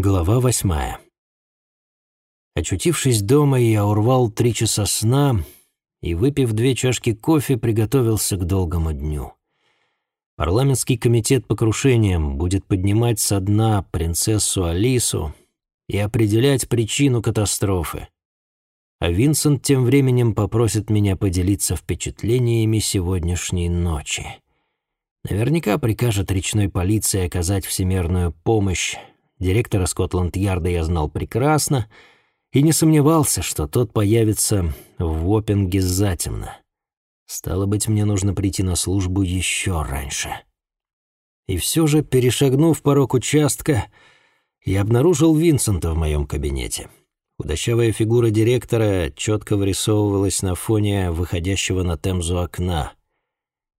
Глава восьмая. Очутившись дома, я урвал три часа сна и, выпив две чашки кофе, приготовился к долгому дню. Парламентский комитет по крушениям будет поднимать со дна принцессу Алису и определять причину катастрофы. А Винсент тем временем попросит меня поделиться впечатлениями сегодняшней ночи. Наверняка прикажет речной полиции оказать всемирную помощь Директора Скотланд-Ярда я знал прекрасно и не сомневался, что тот появится в Оппинге затемно. Стало быть, мне нужно прийти на службу еще раньше. И все же, перешагнув порог участка, я обнаружил Винсента в моем кабинете. Худощавая фигура директора четко вырисовывалась на фоне выходящего на Темзу окна.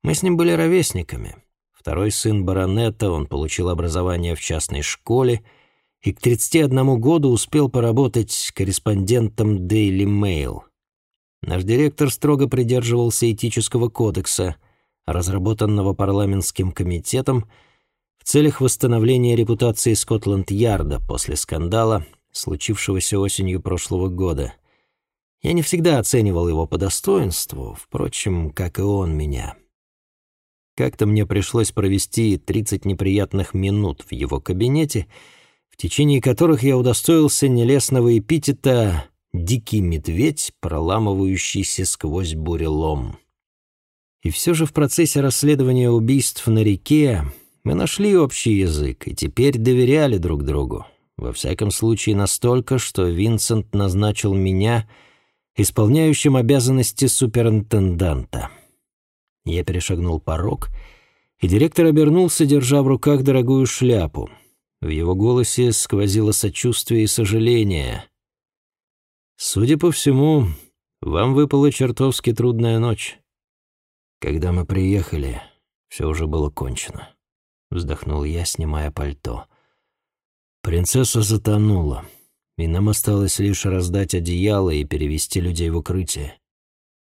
Мы с ним были ровесниками — Второй сын баронета, он получил образование в частной школе и к 31 году успел поработать корреспондентом Daily Mail. Наш директор строго придерживался этического кодекса, разработанного парламентским комитетом в целях восстановления репутации Скотланд-Ярда после скандала, случившегося осенью прошлого года. Я не всегда оценивал его по достоинству, впрочем, как и он меня. Как-то мне пришлось провести 30 неприятных минут в его кабинете, в течение которых я удостоился нелестного эпитета «дикий медведь, проламывающийся сквозь бурелом». И все же в процессе расследования убийств на реке мы нашли общий язык и теперь доверяли друг другу. Во всяком случае настолько, что Винсент назначил меня исполняющим обязанности суперинтенданта. Я перешагнул порог, и директор обернулся, держа в руках дорогую шляпу. В его голосе сквозило сочувствие и сожаление. «Судя по всему, вам выпала чертовски трудная ночь. Когда мы приехали, все уже было кончено», — вздохнул я, снимая пальто. «Принцесса затонула, и нам осталось лишь раздать одеяло и перевести людей в укрытие.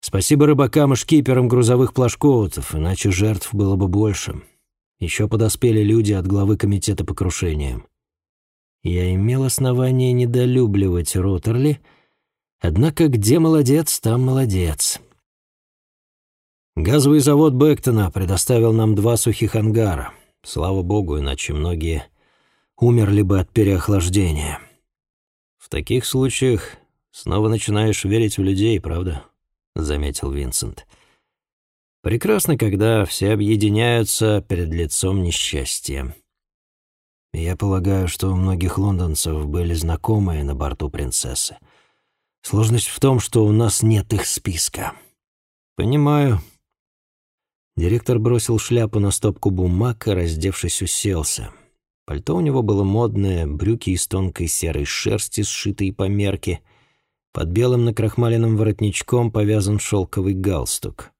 Спасибо рыбакам и шкиперам грузовых плашкоутов, иначе жертв было бы больше. Еще подоспели люди от главы комитета по крушениям. Я имел основание недолюбливать Роттерли, однако где молодец, там молодец. Газовый завод Бэктона предоставил нам два сухих ангара. Слава богу, иначе многие умерли бы от переохлаждения. В таких случаях снова начинаешь верить в людей, правда? — заметил Винсент. «Прекрасно, когда все объединяются перед лицом несчастья. Я полагаю, что у многих лондонцев были знакомые на борту принцессы. Сложность в том, что у нас нет их списка». «Понимаю». Директор бросил шляпу на стопку бумаг и, раздевшись, уселся. Пальто у него было модное, брюки из тонкой серой шерсти, сшитые по мерке — под белым накрахмаленным воротничком повязан шелковый галстук.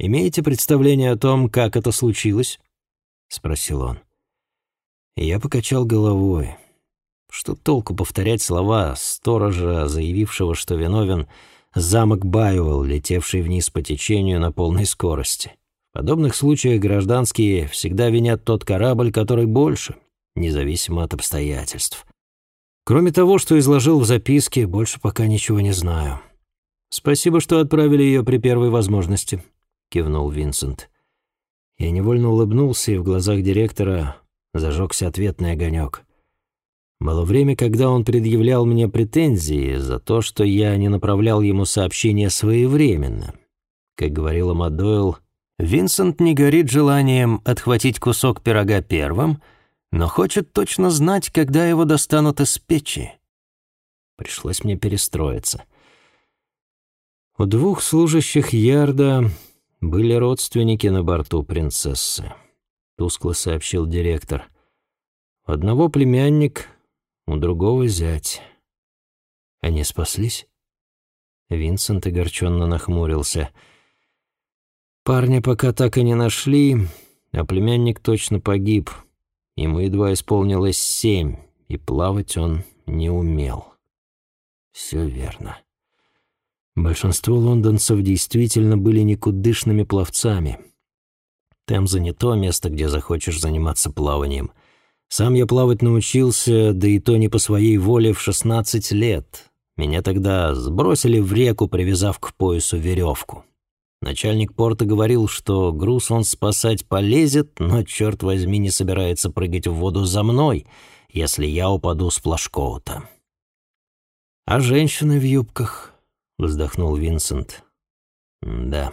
«Имеете представление о том, как это случилось?» — спросил он. Я покачал головой. Что толку повторять слова сторожа, заявившего, что виновен замок Байуэлл, летевший вниз по течению на полной скорости. В подобных случаях гражданские всегда винят тот корабль, который больше, независимо от обстоятельств. Кроме того, что изложил в записке, больше пока ничего не знаю. Спасибо, что отправили ее при первой возможности, кивнул Винсент. Я невольно улыбнулся, и в глазах директора зажегся ответный огонек. Было время, когда он предъявлял мне претензии за то, что я не направлял ему сообщения своевременно. Как говорила Мадойл, Винсент не горит желанием отхватить кусок пирога первым — но хочет точно знать, когда его достанут из печи. Пришлось мне перестроиться. У двух служащих Ярда были родственники на борту принцессы, тускло сообщил директор. У одного племянник, у другого зять. Они спаслись? Винсент огорченно нахмурился. Парня пока так и не нашли, а племянник точно погиб — Ему едва исполнилось семь, и плавать он не умел. Все верно. Большинство лондонцев действительно были никудышными пловцами. Темза не то место, где захочешь заниматься плаванием. Сам я плавать научился, да и то не по своей воле, в 16 лет. Меня тогда сбросили в реку, привязав к поясу веревку. Начальник порта говорил, что груз он спасать полезет, но, черт возьми, не собирается прыгать в воду за мной, если я упаду с плашкоута. «А женщины в юбках?» — вздохнул Винсент. «Да,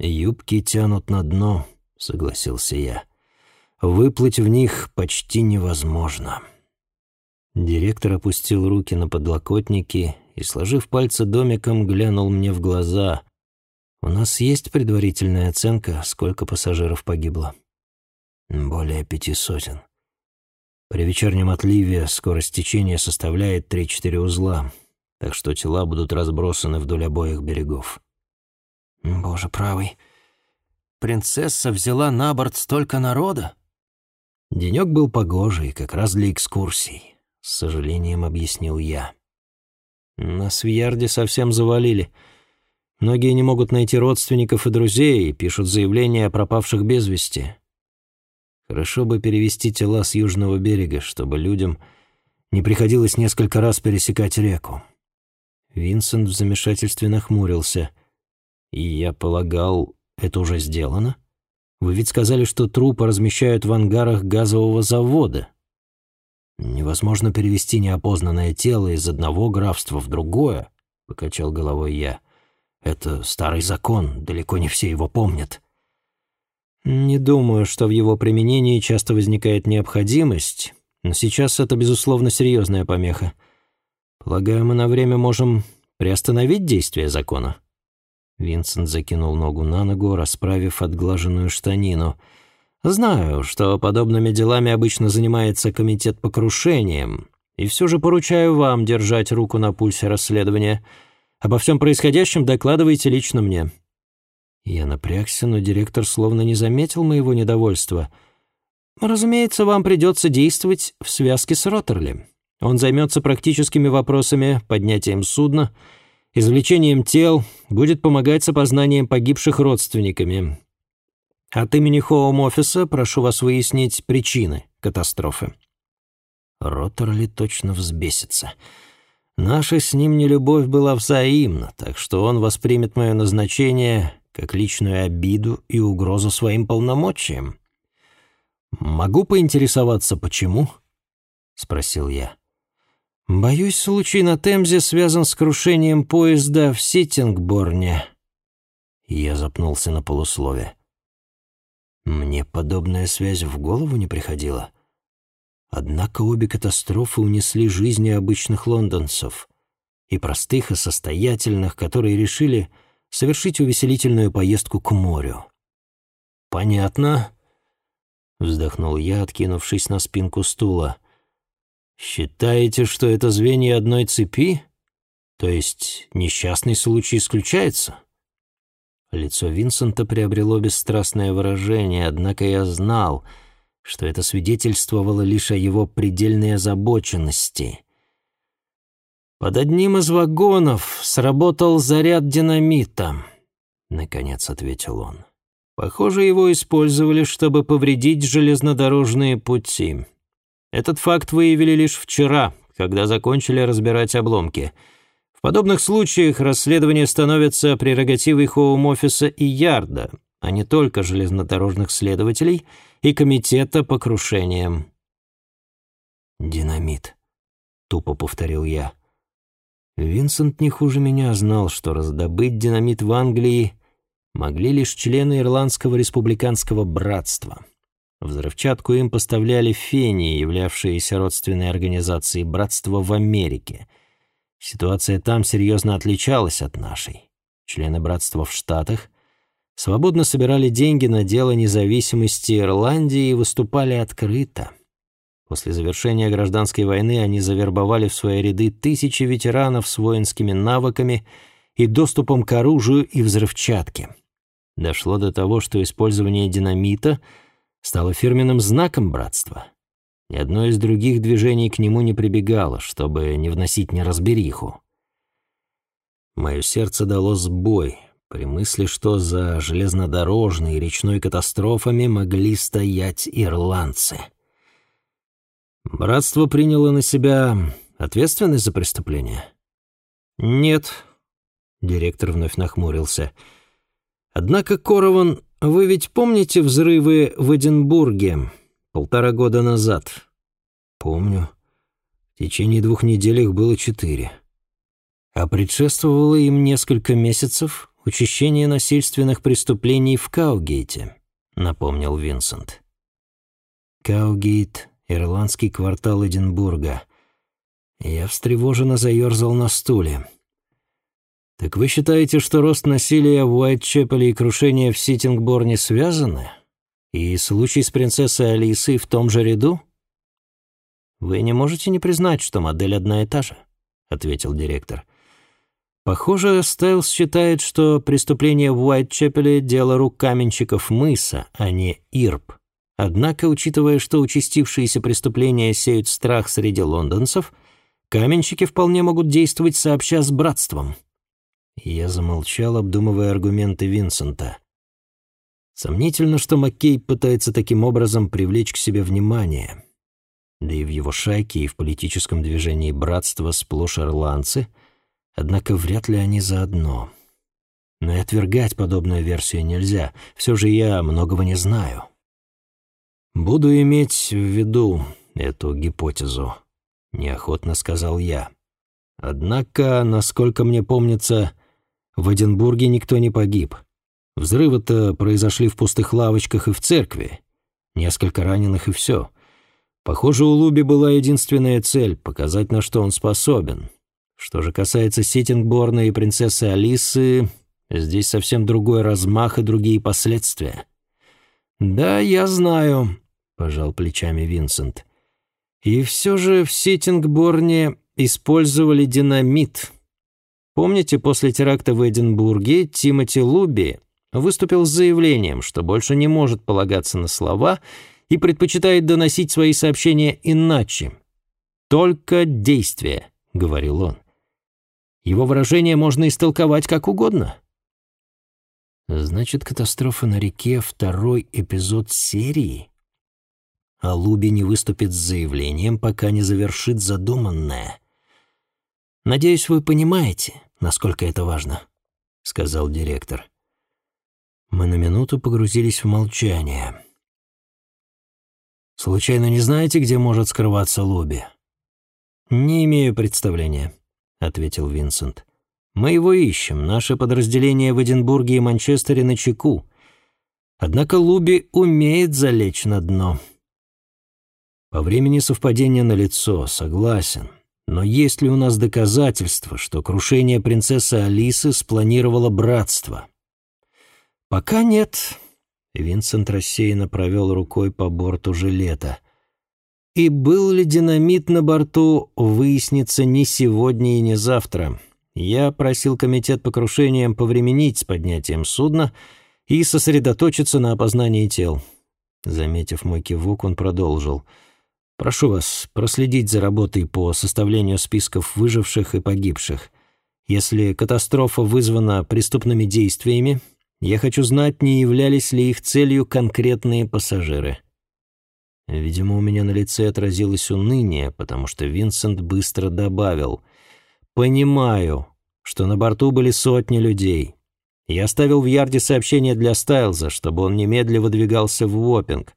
юбки тянут на дно», — согласился я. «Выплыть в них почти невозможно». Директор опустил руки на подлокотники и, сложив пальцы домиком, глянул мне в глаза. «У нас есть предварительная оценка, сколько пассажиров погибло?» «Более пяти сотен. При вечернем отливе скорость течения составляет три-четыре узла, так что тела будут разбросаны вдоль обоих берегов». «Боже правый, принцесса взяла на борт столько народа?» Денек был погожий, как раз для экскурсий, с сожалением объяснил я. Нас в Ярде совсем завалили. Многие не могут найти родственников и друзей и пишут заявления о пропавших без вести. Хорошо бы перевести тела с южного берега, чтобы людям не приходилось несколько раз пересекать реку. Винсент в замешательстве нахмурился. И я полагал, это уже сделано? Вы ведь сказали, что трупы размещают в ангарах газового завода. Невозможно перевести неопознанное тело из одного графства в другое, покачал головой я. Это старый закон, далеко не все его помнят. Не думаю, что в его применении часто возникает необходимость, но сейчас это, безусловно, серьезная помеха. Полагаю, мы на время можем приостановить действие закона. Винсент закинул ногу на ногу, расправив отглаженную штанину. «Знаю, что подобными делами обычно занимается комитет по крушениям, и все же поручаю вам держать руку на пульсе расследования. Обо всем происходящем докладывайте лично мне». Я напрягся, но директор словно не заметил моего недовольства. «Разумеется, вам придется действовать в связке с Роттерли. Он займется практическими вопросами, поднятием судна, извлечением тел, будет помогать с опознанием погибших родственниками. От имени Хоум-офиса прошу вас выяснить причины катастрофы». Роттерли точно взбесится. Наша с ним нелюбовь была взаимна, так что он воспримет мое назначение как личную обиду и угрозу своим полномочиям. «Могу поинтересоваться, почему?» — спросил я. «Боюсь, случай на Темзе связан с крушением поезда в Ситингборне». Я запнулся на полуслове. Мне подобная связь в голову не приходила. Однако обе катастрофы унесли жизни обычных лондонцев, и простых, и состоятельных, которые решили совершить увеселительную поездку к морю. «Понятно», — вздохнул я, откинувшись на спинку стула. «Считаете, что это звенья одной цепи? То есть несчастный случай исключается?» Лицо Винсента приобрело бесстрастное выражение, однако я знал, что это свидетельствовало лишь о его предельной озабоченности. «Под одним из вагонов сработал заряд динамита», — наконец ответил он. «Похоже, его использовали, чтобы повредить железнодорожные пути». Этот факт выявили лишь вчера, когда закончили разбирать обломки. В подобных случаях расследование становится прерогативой Хоум-офиса и Ярда, а не только железнодорожных следователей и комитета по крушениям. «Динамит», — тупо повторил я. Винсент не хуже меня знал, что раздобыть динамит в Англии могли лишь члены Ирландского республиканского братства. Взрывчатку им поставляли фении, являвшиеся родственной организацией братства в Америке. Ситуация там серьезно отличалась от нашей. Члены братства в Штатах свободно собирали деньги на дело независимости Ирландии и выступали открыто. После завершения гражданской войны они завербовали в свои ряды тысячи ветеранов с воинскими навыками и доступом к оружию и взрывчатке. Дошло до того, что использование динамита — стало фирменным знаком братства. Ни одно из других движений к нему не прибегало, чтобы не вносить неразбериху. Мое сердце дало сбой при мысли, что за железнодорожной и речной катастрофами могли стоять ирландцы. Братство приняло на себя ответственность за преступление? Нет. Директор вновь нахмурился. Однако, Корован, вы ведь помните взрывы в Эдинбурге полтора года назад? Помню. В течение двух недель их было четыре. А предшествовало им несколько месяцев учащение насильственных преступлений в Каугейте, напомнил Винсент. Каугейт — ирландский квартал Эдинбурга. Я встревоженно заерзал на стуле. «Так вы считаете, что рост насилия в Уайтчепеле и крушение в Ситингборне связаны? И случай с принцессой Алисой в том же ряду?» «Вы не можете не признать, что модель одна и та же», — ответил директор. «Похоже, Стайлс считает, что преступление в Уайтчепеле — дело рук каменщиков мыса, а не Ирб. Однако, учитывая, что участившиеся преступления сеют страх среди лондонцев, каменщики вполне могут действовать сообща с братством. Я замолчал, обдумывая аргументы Винсента. Сомнительно, что Маккей пытается таким образом привлечь к себе внимание. Да и в его шайке, и в политическом движении братства сплошь ирландцы, однако вряд ли они заодно. Но и отвергать подобную версию нельзя, все же я многого не знаю. «Буду иметь в виду эту гипотезу», — неохотно сказал я. «Однако, насколько мне помнится, в Эдинбурге никто не погиб. Взрывы-то произошли в пустых лавочках и в церкви. Несколько раненых и все. Похоже, у Луби была единственная цель — показать, на что он способен. Что же касается Ситингборна и принцессы Алисы, здесь совсем другой размах и другие последствия. «Да, я знаю», — пожал плечами Винсент. «И все же в Ситингборне использовали динамит. Помните, после теракта в Эдинбурге Тимоти Луби выступил с заявлением, что больше не может полагаться на слова и предпочитает доносить свои сообщения иначе. «Только действие», — говорил он. Его выражение можно истолковать как угодно. Значит, катастрофа на реке — второй эпизод серии? а Луби не выступит с заявлением, пока не завершит задуманное. «Надеюсь, вы понимаете, насколько это важно», — сказал директор. Мы на минуту погрузились в молчание. «Случайно не знаете, где может скрываться Луби?» «Не имею представления», — ответил Винсент. «Мы его ищем. Наше подразделение в Эдинбурге и Манчестере на чеку. Однако Луби умеет залечь на дно». По времени совпадение налицо, согласен. Но есть ли у нас доказательства, что крушение принцессы Алисы спланировало братство? Пока нет. Винсент рассеянно провел рукой по борту жилета. И был ли динамит на борту, выяснится не сегодня и не завтра. Я просил комитет по крушениям повременить с поднятием судна и сосредоточиться на опознании тел. Заметив мой кивок, он продолжил — Прошу вас проследить за работой по составлению списков выживших и погибших. Если катастрофа вызвана преступными действиями, я хочу знать, не являлись ли их целью конкретные пассажиры. Видимо, у меня на лице отразилось уныние, потому что Винсент быстро добавил. «Понимаю, что на борту были сотни людей. Я оставил в ярде сообщение для Стайлза, чтобы он немедленно выдвигался в Уоппинг.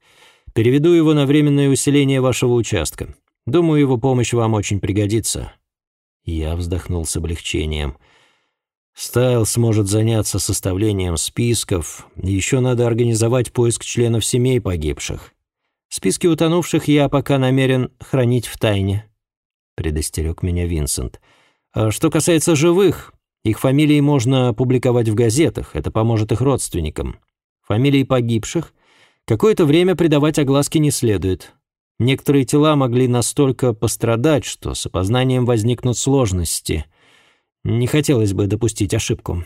Переведу его на временное усиление вашего участка. Думаю, его помощь вам очень пригодится». Я вздохнул с облегчением. Стайл сможет заняться составлением списков. Еще надо организовать поиск членов семей погибших. Списки утонувших я пока намерен хранить в тайне», — предостерег меня Винсент. «А что касается живых, их фамилии можно публиковать в газетах, это поможет их родственникам. Фамилии погибших Какое-то время придавать огласке не следует. Некоторые тела могли настолько пострадать, что с опознанием возникнут сложности. Не хотелось бы допустить ошибку.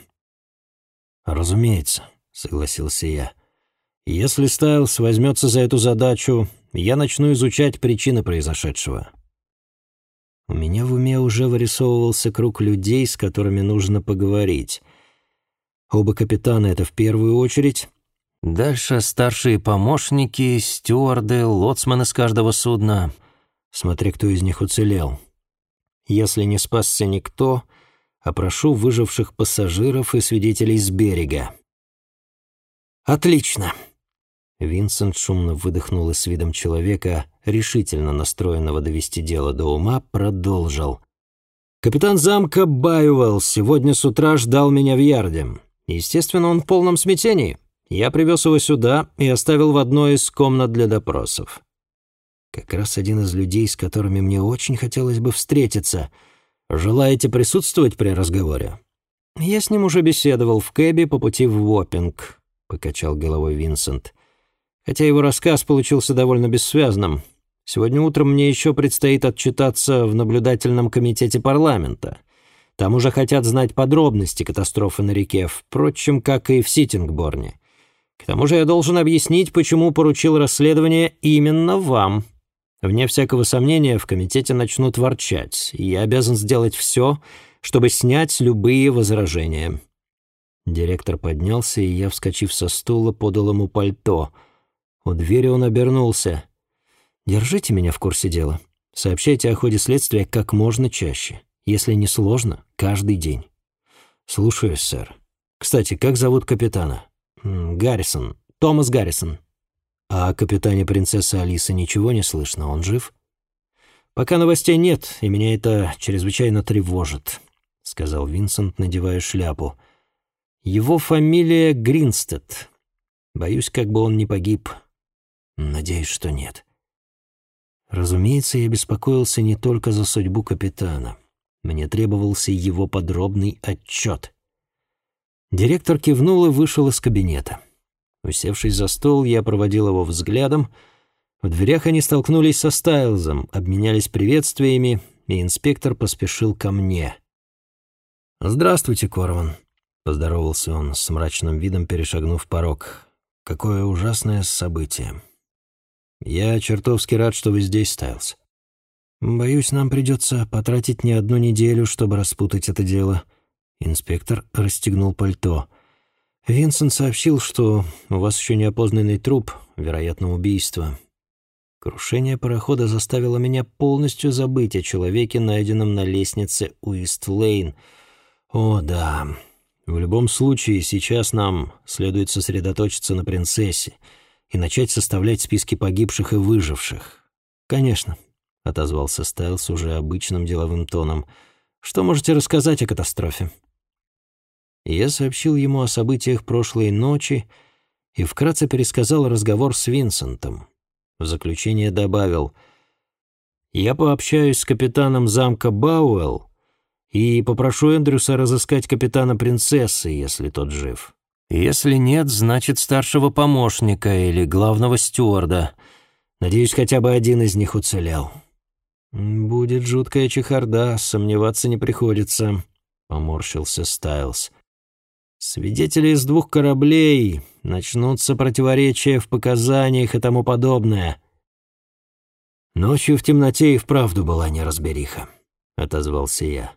«Разумеется», — согласился я. «Если Стайлс возьмется за эту задачу, я начну изучать причины произошедшего». У меня в уме уже вырисовывался круг людей, с которыми нужно поговорить. Оба капитана — это в первую очередь, Дальше старшие помощники, стюарды, лоцманы с каждого судна. смотря кто из них уцелел. Если не спасся никто, опрошу выживших пассажиров и свидетелей с берега. «Отлично!» Винсент шумно выдохнул и с видом человека, решительно настроенного довести дело до ума, продолжил. «Капитан замка Байуэлл сегодня с утра ждал меня в ярде. Естественно, он в полном смятении. Я привез его сюда и оставил в одной из комнат для допросов. Как раз один из людей, с которыми мне очень хотелось бы встретиться. Желаете присутствовать при разговоре?» «Я с ним уже беседовал в кэбе по пути в Вопинг», — покачал головой Винсент хотя его рассказ получился довольно бессвязным. Сегодня утром мне еще предстоит отчитаться в наблюдательном комитете парламента. Там уже хотят знать подробности катастрофы на реке, впрочем, как и в Ситингборне. К тому же я должен объяснить, почему поручил расследование именно вам. Вне всякого сомнения, в комитете начнут ворчать, и я обязан сделать все, чтобы снять любые возражения». Директор поднялся, и я, вскочив со стула, подал ему пальто — у двери он обернулся. «Держите меня в курсе дела. Сообщайте о ходе следствия как можно чаще. Если не сложно, каждый день». «Слушаюсь, сэр. Кстати, как зовут капитана?» «Гаррисон. Томас Гаррисон». «А о капитане принцессы Алисы ничего не слышно? Он жив?» «Пока новостей нет, и меня это чрезвычайно тревожит», — сказал Винсент, надевая шляпу. «Его фамилия Гринстед. Боюсь, как бы он не погиб. Надеюсь, что нет. Разумеется, я беспокоился не только за судьбу капитана. Мне требовался его подробный отчет. Директор кивнул и вышел из кабинета. Усевшись за стол, я проводил его взглядом. В дверях они столкнулись со Стайлзом, обменялись приветствиями, и инспектор поспешил ко мне. «Здравствуйте, Корван», — поздоровался он с мрачным видом, перешагнув порог. «Какое ужасное событие». «Я чертовски рад, что вы здесь, Стайлз. Боюсь, нам придется потратить не одну неделю, чтобы распутать это дело». Инспектор расстегнул пальто. «Винсент сообщил, что у вас еще неопознанный труп, вероятно, убийство. Крушение парохода заставило меня полностью забыть о человеке, найденном на лестнице Уист-Лейн. О, да. В любом случае, сейчас нам следует сосредоточиться на принцессе» и начать составлять списки погибших и выживших. «Конечно», — отозвался Стайлс уже обычным деловым тоном. «Что можете рассказать о катастрофе?» Я сообщил ему о событиях прошлой ночи и вкратце пересказал разговор с Винсентом. В заключение добавил «Я пообщаюсь с капитаном замка Бауэлл и попрошу Эндрюса разыскать капитана принцессы, если тот жив». Если нет, значит старшего помощника или главного стюарда. Надеюсь, хотя бы один из них уцелел. Будет жуткая чехарда, сомневаться не приходится, поморщился Стайлз. Свидетели из двух кораблей, начнутся противоречия в показаниях и тому подобное. Ночью в темноте и вправду была неразбериха, отозвался я.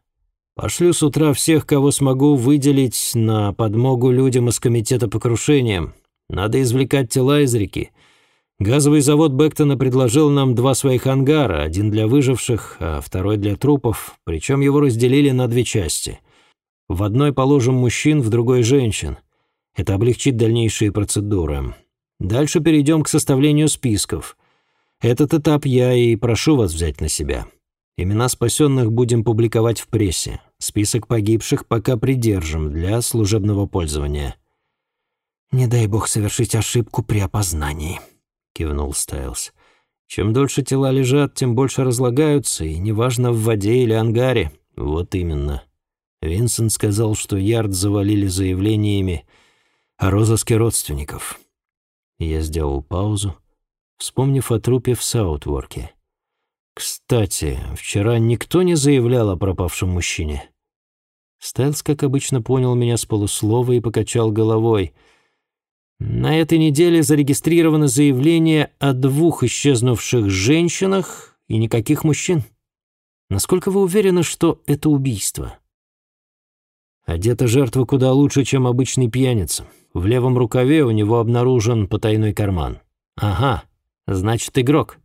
Пошлю с утра всех, кого смогу выделить на подмогу людям из комитета по крушениям. Надо извлекать тела из реки. Газовый завод Бектона предложил нам два своих ангара, один для выживших, а второй для трупов, причем его разделили на две части. В одной положим мужчин, в другой женщин. Это облегчит дальнейшие процедуры. Дальше перейдем к составлению списков. Этот этап я и прошу вас взять на себя. Имена спасенных будем публиковать в прессе. Список погибших пока придержим для служебного пользования». «Не дай бог совершить ошибку при опознании», — кивнул Стайлз. «Чем дольше тела лежат, тем больше разлагаются, и неважно, в воде или ангаре. Вот именно». Винсент сказал, что Ярд завалили заявлениями о розыске родственников. Я сделал паузу, вспомнив о трупе в Саутворке. «Кстати, вчера никто не заявлял о пропавшем мужчине?» Стайлс, как обычно, понял меня с полуслова и покачал головой. «На этой неделе зарегистрировано заявление о двух исчезнувших женщинах и никаких мужчин. Насколько вы уверены, что это убийство?» Одета жертва куда лучше, чем обычный пьяница. В левом рукаве у него обнаружен потайной карман. «Ага, значит, игрок».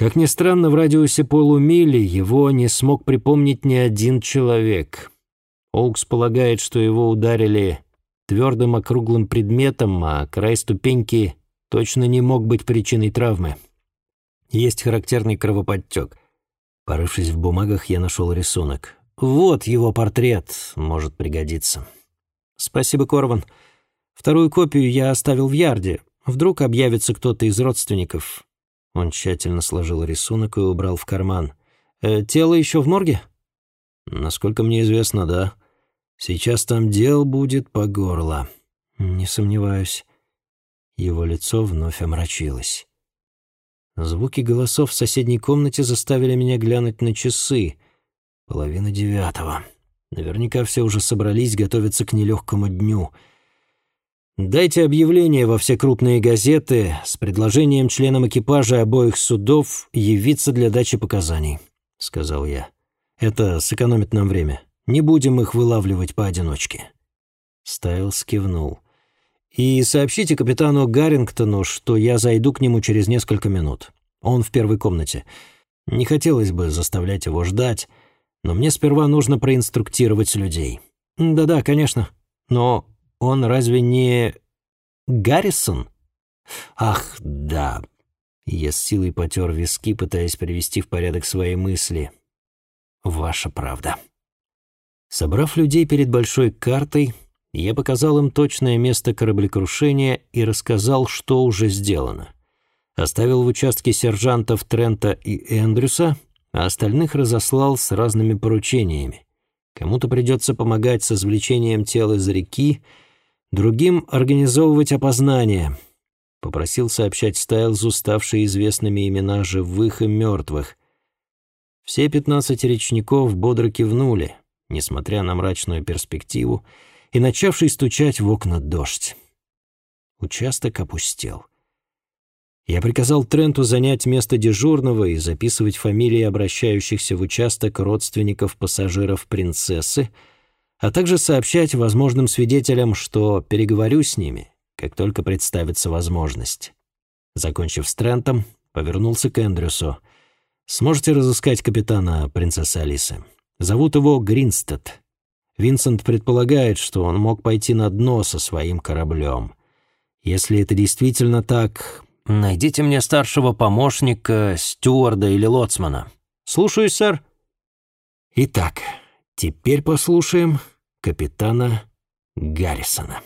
Как ни странно, в радиусе полумили его не смог припомнить ни один человек. Оукс полагает, что его ударили твердым округлым предметом, а край ступеньки точно не мог быть причиной травмы. Есть характерный кровоподтек. Порывшись в бумагах, я нашел рисунок. Вот его портрет, может пригодиться. Спасибо, Корван. Вторую копию я оставил в Ярде. Вдруг объявится кто-то из родственников. Он тщательно сложил рисунок и убрал в карман. «Э, «Тело еще в морге?» «Насколько мне известно, да. Сейчас там дел будет по горло». «Не сомневаюсь». Его лицо вновь омрачилось. Звуки голосов в соседней комнате заставили меня глянуть на часы. Половина девятого. Наверняка все уже собрались готовиться к нелегкому дню — Дайте объявление во все крупные газеты с предложением членам экипажа обоих судов явиться для дачи показаний», — сказал я. «Это сэкономит нам время. Не будем их вылавливать поодиночке». Стайлс кивнул. «И сообщите капитану Гаррингтону, что я зайду к нему через несколько минут. Он в первой комнате. Не хотелось бы заставлять его ждать, но мне сперва нужно проинструктировать людей». «Да-да, конечно. Но он разве не Гаррисон? Ах, да. Я с силой потер виски, пытаясь привести в порядок свои мысли. Ваша правда. Собрав людей перед большой картой, я показал им точное место кораблекрушения и рассказал, что уже сделано. Оставил в участке сержантов Трента и Эндрюса, а остальных разослал с разными поручениями. Кому-то придется помогать с извлечением тела из реки, Другим — организовывать опознание. Попросил сообщать Стайлзу ставшие известными имена живых и мертвых. Все пятнадцать речников бодро кивнули, несмотря на мрачную перспективу, и начавший стучать в окна дождь. Участок опустел. Я приказал Тренту занять место дежурного и записывать фамилии обращающихся в участок родственников пассажиров принцессы — а также сообщать возможным свидетелям, что переговорю с ними, как только представится возможность. Закончив с Трентом, повернулся к Эндрюсу. «Сможете разыскать капитана принцессы Алисы? Зовут его Гринстед. Винсент предполагает, что он мог пойти на дно со своим кораблем. Если это действительно так, найдите мне старшего помощника, стюарда или лоцмана. Слушаюсь, сэр». Итак, теперь послушаем капитана Гаррисона.